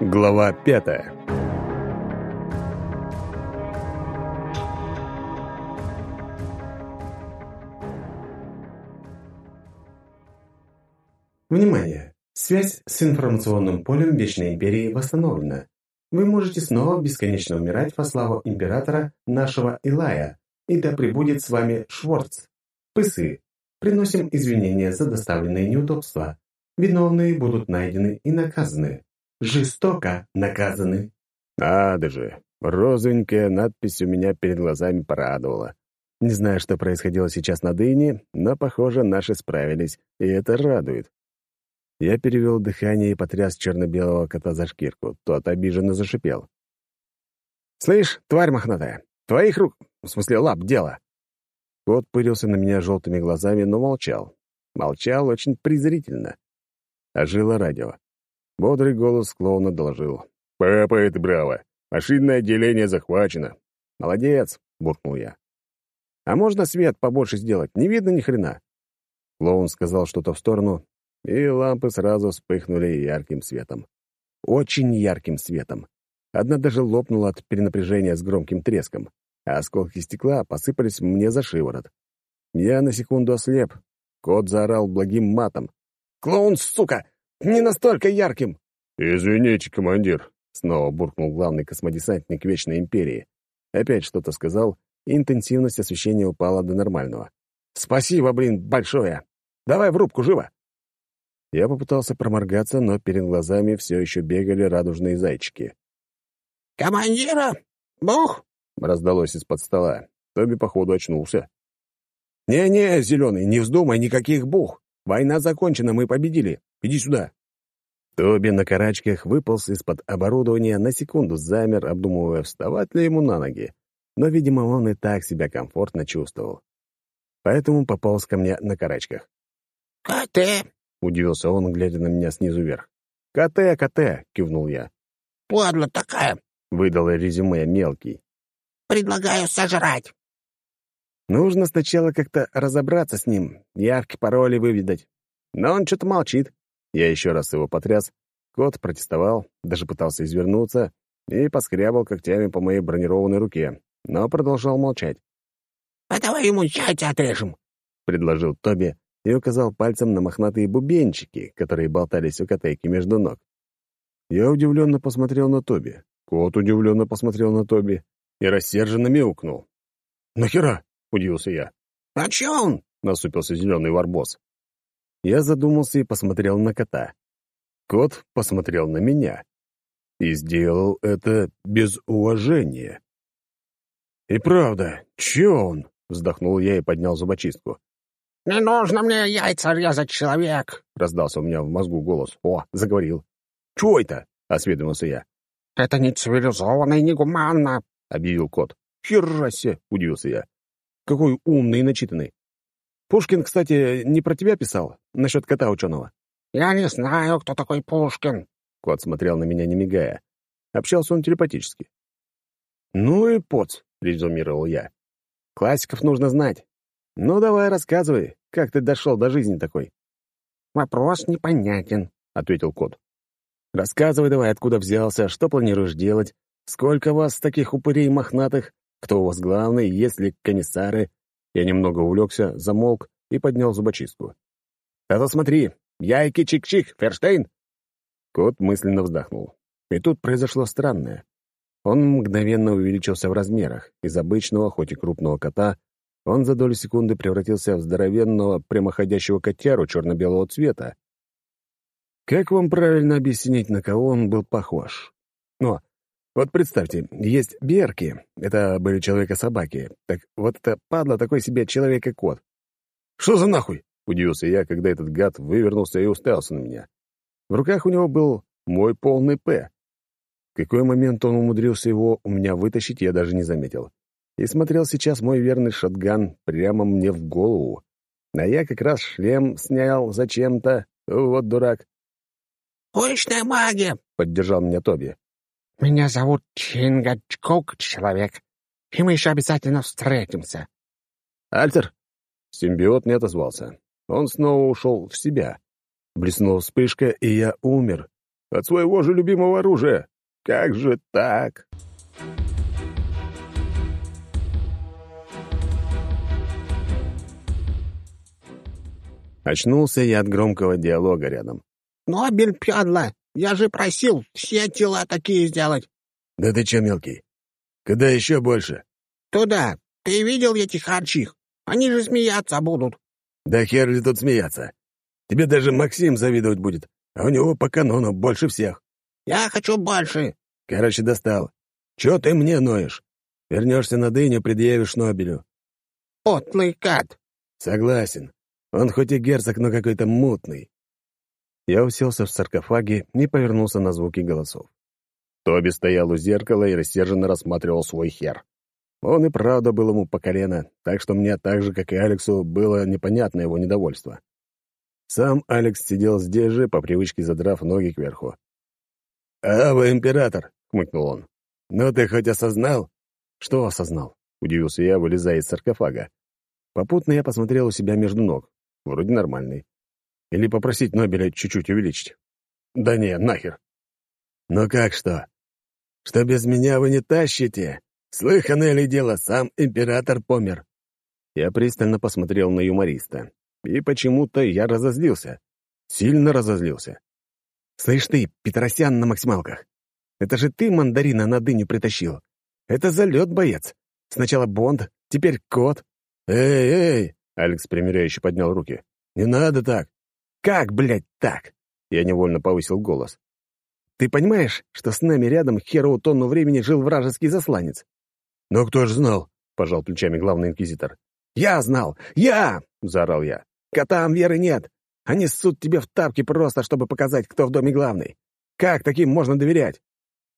Глава пятая Внимание! Связь с информационным полем Вечной Империи восстановлена. Вы можете снова бесконечно умирать во славу Императора нашего Илая, и да пребудет с вами Шворц. Пысы. Приносим извинения за доставленные неудобства. Виновные будут найдены и наказаны жестоко наказаны». «Надо же! Розовенькая надпись у меня перед глазами порадовала. Не знаю, что происходило сейчас на дыне, но, похоже, наши справились, и это радует. Я перевел дыхание и потряс черно-белого кота за шкирку. Тот обиженно зашипел. «Слышь, тварь мохнатая, твоих рук, в смысле лап, дело!» Кот пырился на меня желтыми глазами, но молчал. Молчал очень презрительно. Ожило радио. Бодрый голос клоуна доложил. «Папа, это браво! Машинное отделение захвачено!» «Молодец!» — буркнул я. «А можно свет побольше сделать? Не видно ни хрена!» Клоун сказал что-то в сторону, и лампы сразу вспыхнули ярким светом. Очень ярким светом. Одна даже лопнула от перенапряжения с громким треском, а осколки стекла посыпались мне за шиворот. Я на секунду ослеп. Кот заорал благим матом. «Клоун, сука! Не настолько ярким!» «Извините, командир», — снова буркнул главный космодесантник Вечной Империи. Опять что-то сказал, и интенсивность освещения упала до нормального. «Спасибо, блин, большое! Давай в рубку, живо!» Я попытался проморгаться, но перед глазами все еще бегали радужные зайчики. «Командира! Бух!» — раздалось из-под стола. Тоби, походу, очнулся. «Не-не, зеленый, не вздумай никаких бух! Война закончена, мы победили! Иди сюда!» Тоби на карачках выполз из-под оборудования, на секунду замер, обдумывая, вставать ли ему на ноги. Но, видимо, он и так себя комфортно чувствовал. Поэтому пополз ко мне на карачках. «КТ!» — удивился он, глядя на меня снизу вверх. «КТ, КТ!» — кивнул я. «Падла такая!» — выдал резюме мелкий. «Предлагаю сожрать!» Нужно сначала как-то разобраться с ним, явки, пароли выведать. Но он что-то молчит. Я еще раз его потряс. Кот протестовал, даже пытался извернуться и поскрябал когтями по моей бронированной руке, но продолжал молчать. «А давай ему яйца отрежем», — предложил Тоби и указал пальцем на мохнатые бубенчики, которые болтались у котейки между ног. Я удивленно посмотрел на Тоби. Кот удивленно посмотрел на Тоби и рассерженно мяукнул. «Нахера?» — удивился я. «А чё он?» — насупился зеленый варбос. Я задумался и посмотрел на кота. Кот посмотрел на меня. И сделал это без уважения. «И правда, чё он?» — вздохнул я и поднял зубочистку. «Не нужно мне яйца резать, человек!» — раздался у меня в мозгу голос. «О, заговорил!» «Чё это?» — осведомился я. «Это не цивилизованно и негуманно!» — объявил кот. «Херасе!» — удивился я. «Какой умный и начитанный! Пушкин, кстати, не про тебя писал, насчет кота ученого. «Я не знаю, кто такой Пушкин». Кот смотрел на меня, не мигая. Общался он телепатически. «Ну и поц», — резюмировал я. «Классиков нужно знать. Ну, давай рассказывай, как ты дошел до жизни такой». «Вопрос непонятен», — ответил кот. «Рассказывай давай, откуда взялся, что планируешь делать, сколько вас таких упырей мохнатых, кто у вас главный, есть ли комиссары, я немного увлекся, замолк и поднял зубочистку. «А то смотри, яйки чик-чик, Ферштейн!» Кот мысленно вздохнул. И тут произошло странное. Он мгновенно увеличился в размерах. Из обычного, хоть и крупного кота, он за долю секунды превратился в здоровенного, прямоходящего котяру черно-белого цвета. Как вам правильно объяснить, на кого он был похож? Но вот представьте, есть берки, это были человека-собаки. Так вот это падла такой себе человек-кот. «Что за нахуй?» — удивился я, когда этот гад вывернулся и уставился на меня. В руках у него был мой полный «П». В какой момент он умудрился его у меня вытащить, я даже не заметил. И смотрел сейчас мой верный шотган прямо мне в голову. А я как раз шлем снял зачем-то. Вот дурак. «Уличная магия!» — поддержал меня Тоби. «Меня зовут Чингачкок, человек, и мы еще обязательно встретимся». «Альтер?» Симбиот не отозвался. Он снова ушел в себя. Блеснула вспышка, и я умер. От своего же любимого оружия. Как же так? Очнулся я от громкого диалога рядом. «Нобель Пьядла, я же просил все тела такие сделать». «Да ты чё, мелкий? Когда еще больше?» «Туда. Ты видел этих арчих? Они же смеяться будут». «Да хер ли тут смеяться? Тебе даже Максим завидовать будет, а у него по канону больше всех». «Я хочу больше». «Короче, достал. Чё ты мне ноешь? Вернешься на дыню, предъявишь Нобелю». «Потлый кат». «Согласен. Он хоть и герцог, но какой-то мутный. Я уселся в саркофаге и повернулся на звуки голосов. Тоби стоял у зеркала и рассерженно рассматривал свой хер. Он и правда был ему по колено, так что мне так же, как и Алексу, было непонятно его недовольство. Сам Алекс сидел здесь же, по привычке задрав ноги кверху. «А вы император!» — хмыкнул он. «Ну ты хоть осознал?» «Что осознал?» — удивился я, вылезая из саркофага. Попутно я посмотрел у себя между ног. Вроде нормальный. Или попросить Нобеля чуть-чуть увеличить. Да не, нахер. Ну как что? Что без меня вы не тащите? Слыханное ли дело, сам император помер. Я пристально посмотрел на юмориста. И почему-то я разозлился. Сильно разозлился. «Слышь ты, Петросян на максималках, это же ты мандарина на дыню притащил. Это залет, боец. Сначала Бонд, теперь кот». «Эй, эй!» — Алекс примиряюще поднял руки. «Не надо так!» «Как, блядь, так?» Я невольно повысил голос. «Ты понимаешь, что с нами рядом херову тонну времени жил вражеский засланец?» «Но кто ж знал?» — пожал плечами главный инквизитор. «Я знал! Я!» — заорал я. «Котам веры нет! Они ссут тебе в тапки просто, чтобы показать, кто в доме главный. Как таким можно доверять?»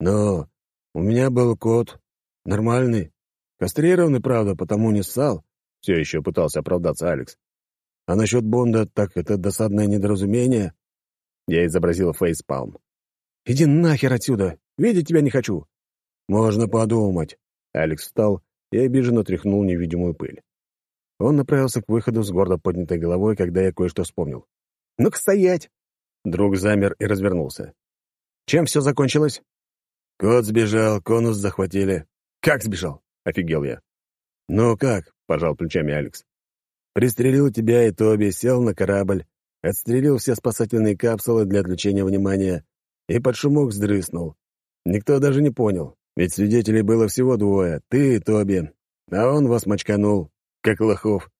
«Но у меня был кот. Нормальный. Кастрированный, правда, потому не ссал». Все еще пытался оправдаться Алекс. А насчет Бонда, так это досадное недоразумение. Я изобразил фейспалм. «Иди нахер отсюда! Видеть тебя не хочу!» «Можно подумать!» Алекс встал и обиженно тряхнул невидимую пыль. Он направился к выходу с гордо поднятой головой, когда я кое-что вспомнил. «Ну-ка, стоять!» Друг замер и развернулся. «Чем все закончилось?» «Кот сбежал, конус захватили». «Как сбежал?» — офигел я. «Ну как?» — пожал плечами Алекс. Пристрелил тебя и Тоби, сел на корабль, отстрелил все спасательные капсулы для отвлечения внимания и под шумок вздрыснул. Никто даже не понял, ведь свидетелей было всего двое, ты и Тоби, а он вас мочканул, как лохов.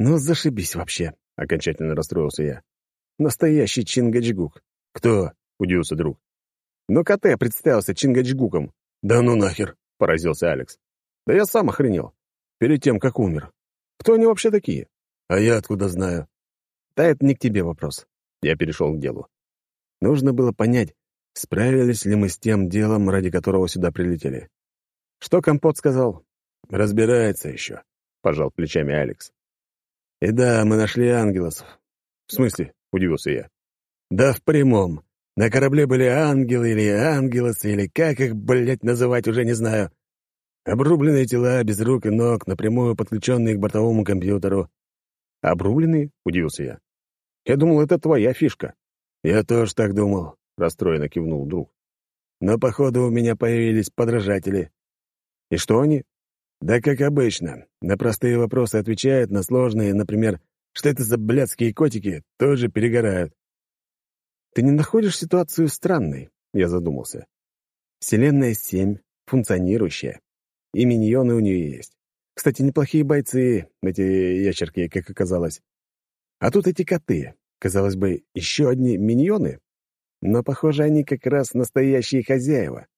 «Ну, зашибись вообще», — окончательно расстроился я. «Настоящий Чингачгук». «Кто?» — удивился друг. «Ну, КТ представился Чингачгуком». «Да ну нахер!» — поразился Алекс. «Да я сам охренел. Перед тем, как умер. Кто они вообще такие? А я откуда знаю? Да это не к тебе вопрос. Я перешел к делу. Нужно было понять, справились ли мы с тем делом, ради которого сюда прилетели. Что Компот сказал? Разбирается еще, пожал плечами Алекс. И да, мы нашли ангелов. В смысле? Удивился я. Да в прямом. На корабле были ангелы или ангелосы, или как их, блядь, называть, уже не знаю. Обрубленные тела, без рук и ног, напрямую подключенные к бортовому компьютеру. «Обрубленные?» — удивился я. «Я думал, это твоя фишка». «Я тоже так думал», — расстроенно кивнул друг. «Но, походу, у меня появились подражатели». «И что они?» «Да как обычно. На простые вопросы отвечают, на сложные, например, что это за блядские котики, тоже перегорают». «Ты не находишь ситуацию странной?» — я задумался. «Вселенная 7, функционирующая. И миньоны у нее есть. Кстати, неплохие бойцы, эти ящерки, как оказалось. А тут эти коты. Казалось бы, еще одни миньоны. Но, похоже, они как раз настоящие хозяева.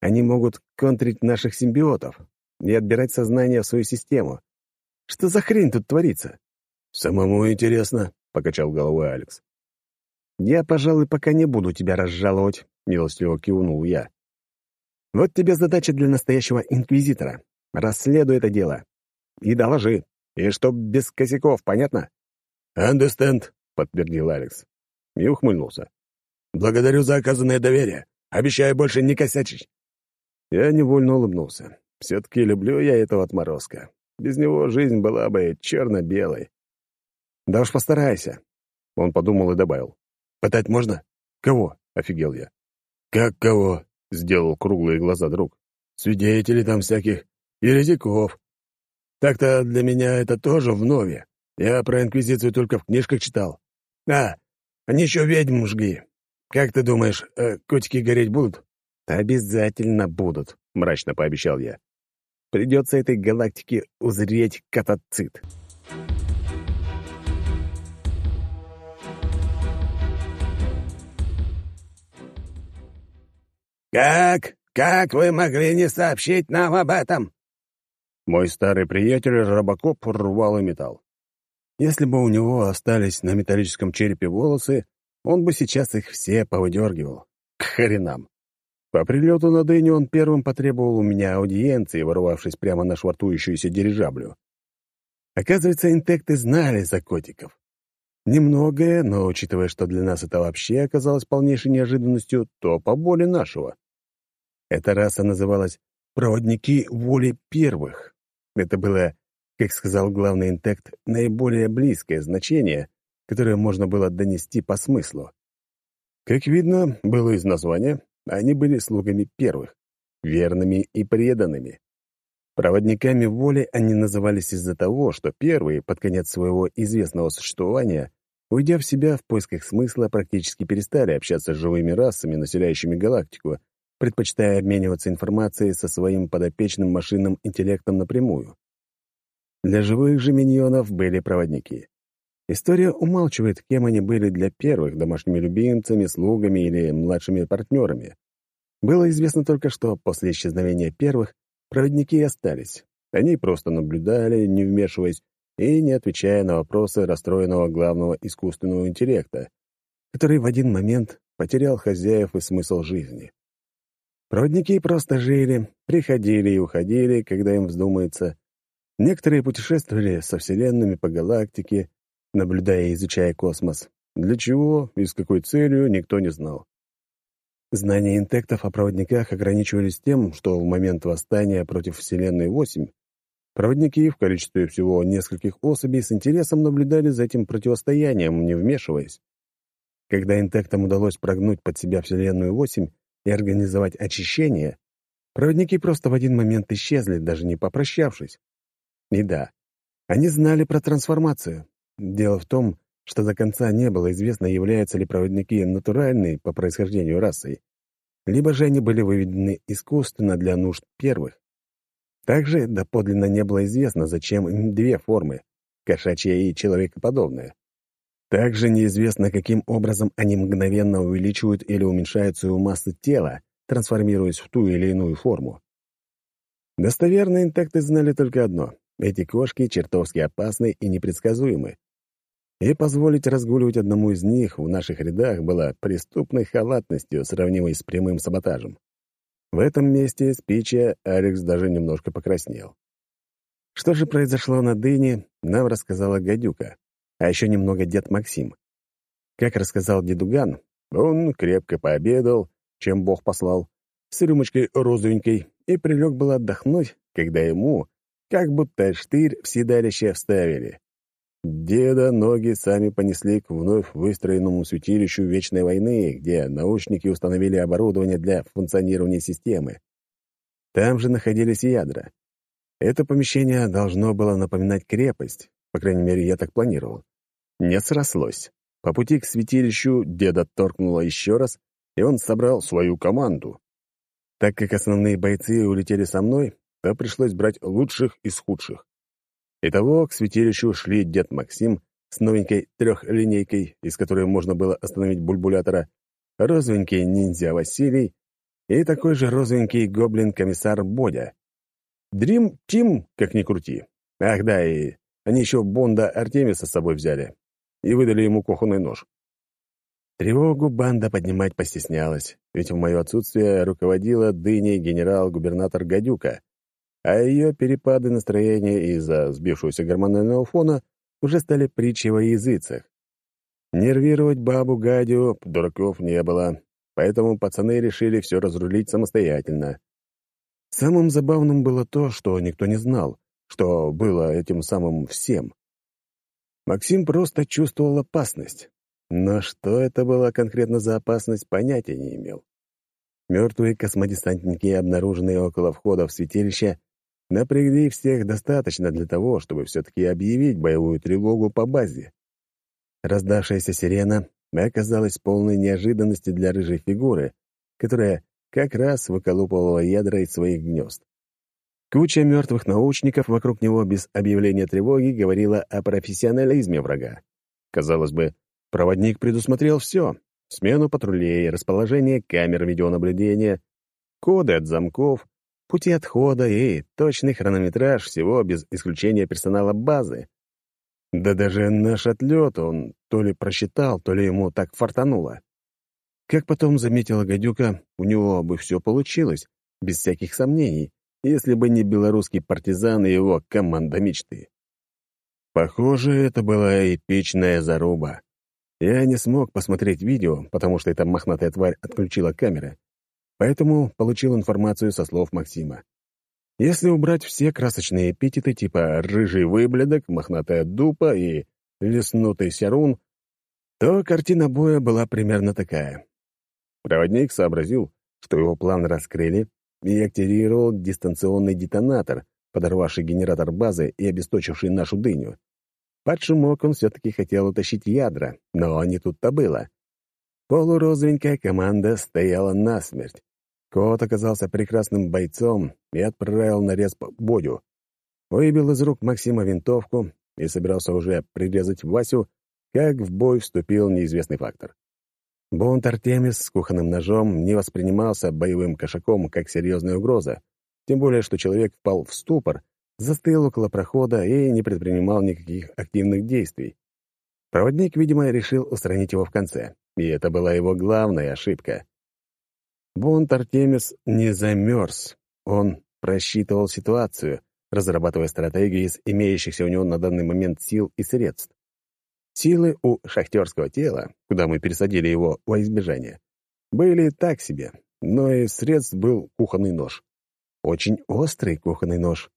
Они могут контрить наших симбиотов и отбирать сознание в свою систему. Что за хрень тут творится? «Самому интересно», — покачал головой Алекс. «Я, пожалуй, пока не буду тебя разжаловать», — милостливо кивнул я. Вот тебе задача для настоящего инквизитора. Расследуй это дело. И доложи. И чтоб без косяков, понятно? «Understand», — подтвердил Алекс. И ухмыльнулся. «Благодарю за оказанное доверие. Обещаю больше не косячить». Я невольно улыбнулся. Все-таки люблю я этого отморозка. Без него жизнь была бы черно-белой. Да уж постарайся. Он подумал и добавил. «Пытать можно?» «Кого?» — офигел я. «Как кого?» — сделал круглые глаза друг. «Свидетелей там всяких, еретиков. Так-то для меня это тоже вновь. Я про Инквизицию только в книжках читал. А, они еще ведьм жгли. Как ты думаешь, э, котики гореть будут?» «Обязательно будут», — мрачно пообещал я. «Придется этой галактике узреть катацит». «Как? Как вы могли не сообщить нам об этом?» Мой старый приятель Робокоп рвал и металл. Если бы у него остались на металлическом черепе волосы, он бы сейчас их все повыдергивал. К хренам. По прилету на дыню он первым потребовал у меня аудиенции, ворвавшись прямо на швартующуюся дирижаблю. Оказывается, интекты знали за котиков. Немногое, но учитывая, что для нас это вообще оказалось полнейшей неожиданностью, то по боли нашего. Эта раса называлась «проводники воли первых». Это было, как сказал главный интект, наиболее близкое значение, которое можно было донести по смыслу. Как видно, было из названия, они были слугами первых, верными и преданными. Проводниками воли они назывались из-за того, что первые, под конец своего известного существования, уйдя в себя в поисках смысла, практически перестали общаться с живыми расами, населяющими галактику, предпочитая обмениваться информацией со своим подопечным машинным интеллектом напрямую. Для живых же миньонов были проводники. История умалчивает, кем они были для первых, домашними любимцами, слугами или младшими партнерами. Было известно только, что после исчезновения первых Проводники остались. Они просто наблюдали, не вмешиваясь и не отвечая на вопросы расстроенного главного искусственного интеллекта, который в один момент потерял хозяев и смысл жизни. Проводники просто жили, приходили и уходили, когда им вздумается. Некоторые путешествовали со вселенными по галактике, наблюдая и изучая космос. Для чего и с какой целью, никто не знал. Знания интектов о проводниках ограничивались тем, что в момент восстания против Вселенной-8 проводники в количестве всего нескольких особей с интересом наблюдали за этим противостоянием, не вмешиваясь. Когда интектам удалось прогнуть под себя Вселенную-8 и организовать очищение, проводники просто в один момент исчезли, даже не попрощавшись. И да, они знали про трансформацию. Дело в том, что до конца не было известно, являются ли проводники натуральной по происхождению расой, либо же они были выведены искусственно для нужд первых. Также доподлинно не было известно, зачем им две формы — кошачья и человекоподобная. Также неизвестно, каким образом они мгновенно увеличивают или уменьшают свою массу тела, трансформируясь в ту или иную форму. Достоверно интакты знали только одно — эти кошки чертовски опасны и непредсказуемы и позволить разгуливать одному из них в наших рядах было преступной халатностью, сравнимой с прямым саботажем. В этом месте спича Алекс даже немножко покраснел. Что же произошло на дыне, нам рассказала гадюка, а еще немного дед Максим. Как рассказал дедуган, он крепко пообедал, чем Бог послал, с рюмочкой розовенькой, и прилег было отдохнуть, когда ему, как будто штырь в седалище вставили. Деда ноги сами понесли к вновь выстроенному святилищу Вечной войны, где научники установили оборудование для функционирования системы. Там же находились ядра. Это помещение должно было напоминать крепость, по крайней мере, я так планировал. Не срослось. По пути к святилищу деда торкнуло еще раз, и он собрал свою команду. Так как основные бойцы улетели со мной, то пришлось брать лучших из худших. Итого к святилищу шли дед Максим с новенькой трехлинейкой, из которой можно было остановить бульбулятора, розовенький ниндзя Василий и такой же розовенький гоблин-комиссар Бодя. Дрим Тим, как ни крути. Ах да, и они еще Бонда Артемиса с собой взяли и выдали ему кухонный нож. Тревогу банда поднимать постеснялась, ведь в мое отсутствие руководила дыней генерал-губернатор Гадюка, а ее перепады настроения из-за сбившегося гормонального фона уже стали притчей во языцах. Нервировать бабу Гадю дураков не было, поэтому пацаны решили все разрулить самостоятельно. Самым забавным было то, что никто не знал, что было этим самым всем. Максим просто чувствовал опасность. Но что это было конкретно за опасность, понятия не имел. Мертвые космодесантники, обнаруженные около входа в святилище, напрягли всех достаточно для того, чтобы все-таки объявить боевую тревогу по базе. Раздавшаяся сирена оказалась полной неожиданности для рыжей фигуры, которая как раз выколупывала ядра из своих гнезд. Куча мертвых научников вокруг него без объявления тревоги говорила о профессионализме врага. Казалось бы, проводник предусмотрел все — смену патрулей, расположение камер видеонаблюдения, коды от замков, пути отхода и точный хронометраж всего без исключения персонала базы. Да даже наш отлет он то ли просчитал, то ли ему так фартануло. Как потом заметила гадюка, у него бы все получилось, без всяких сомнений, если бы не белорусский партизан и его команда мечты. Похоже, это была эпичная заруба. Я не смог посмотреть видео, потому что эта мохнатая тварь отключила камеры, поэтому получил информацию со слов Максима. Если убрать все красочные эпитеты типа «рыжий выблядок», «мохнатая дупа» и «леснутый сярун», то картина боя была примерно такая. Проводник сообразил, что его план раскрыли, и активировал дистанционный детонатор, подорвавший генератор базы и обесточивший нашу дыню. Под шумок он все-таки хотел утащить ядра, но не тут-то было. Полурозовенькая команда стояла насмерть. Кот оказался прекрасным бойцом и отправил нарез по Бодю. Выбил из рук Максима винтовку и собирался уже прирезать Васю, как в бой вступил неизвестный фактор. Бонт Артемис с кухонным ножом не воспринимался боевым кошаком как серьезная угроза, тем более что человек впал в ступор, застыл около прохода и не предпринимал никаких активных действий. Проводник, видимо, решил устранить его в конце, и это была его главная ошибка. Бонт Артемис не замерз. Он просчитывал ситуацию, разрабатывая стратегии из имеющихся у него на данный момент сил и средств. Силы у шахтерского тела, куда мы пересадили его во избежание, были так себе, но и средств был кухонный нож. Очень острый кухонный нож.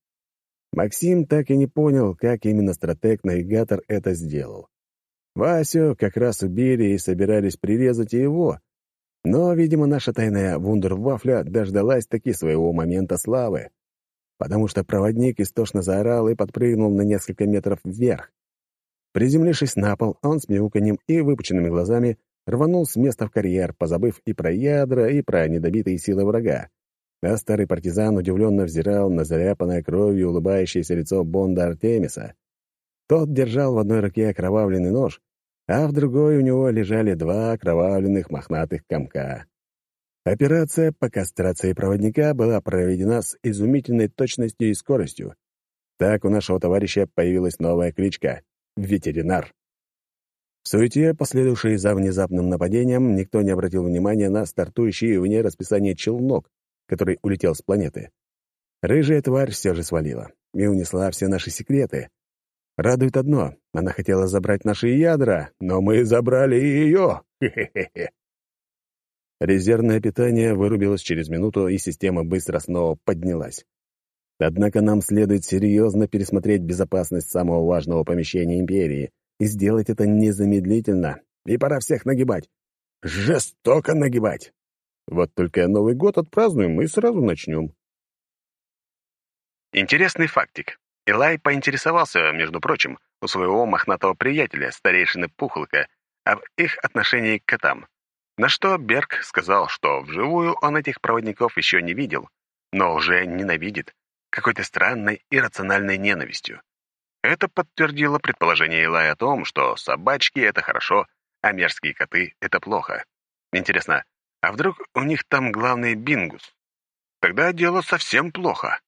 Максим так и не понял, как именно стратег-навигатор это сделал. Васю как раз убили и собирались прирезать его, но, видимо, наша тайная вундервафля дождалась таки своего момента славы, потому что проводник истошно заорал и подпрыгнул на несколько метров вверх. Приземлившись на пол, он с мяуканьем и выпученными глазами рванул с места в карьер, позабыв и про ядра, и про недобитые силы врага. А старый партизан удивленно взирал на заляпанное кровью улыбающееся лицо Бонда Артемиса. Тот держал в одной руке окровавленный нож, а в другой у него лежали два окровавленных мохнатых комка. Операция по кастрации проводника была проведена с изумительной точностью и скоростью. Так у нашего товарища появилась новая кличка — ветеринар. В суете, последовавшей за внезапным нападением, никто не обратил внимания на стартующий вне расписания челнок, который улетел с планеты. Рыжая тварь все же свалила и унесла все наши секреты, Радует одно — она хотела забрать наши ядра, но мы забрали ее! Хе-хе-хе! Резервное питание вырубилось через минуту, и система быстро снова поднялась. Однако нам следует серьезно пересмотреть безопасность самого важного помещения Империи и сделать это незамедлительно. И пора всех нагибать. Жестоко нагибать. Вот только Новый год отпразднуем и сразу начнем. Интересный фактик. Илай поинтересовался, между прочим, у своего мохнатого приятеля, старейшины Пухолка, об их отношении к котам. На что Берг сказал, что вживую он этих проводников еще не видел, но уже ненавидит, какой-то странной иррациональной ненавистью. Это подтвердило предположение Илая о том, что собачки — это хорошо, а мерзкие коты — это плохо. Интересно, а вдруг у них там главный бингус? Тогда дело совсем плохо.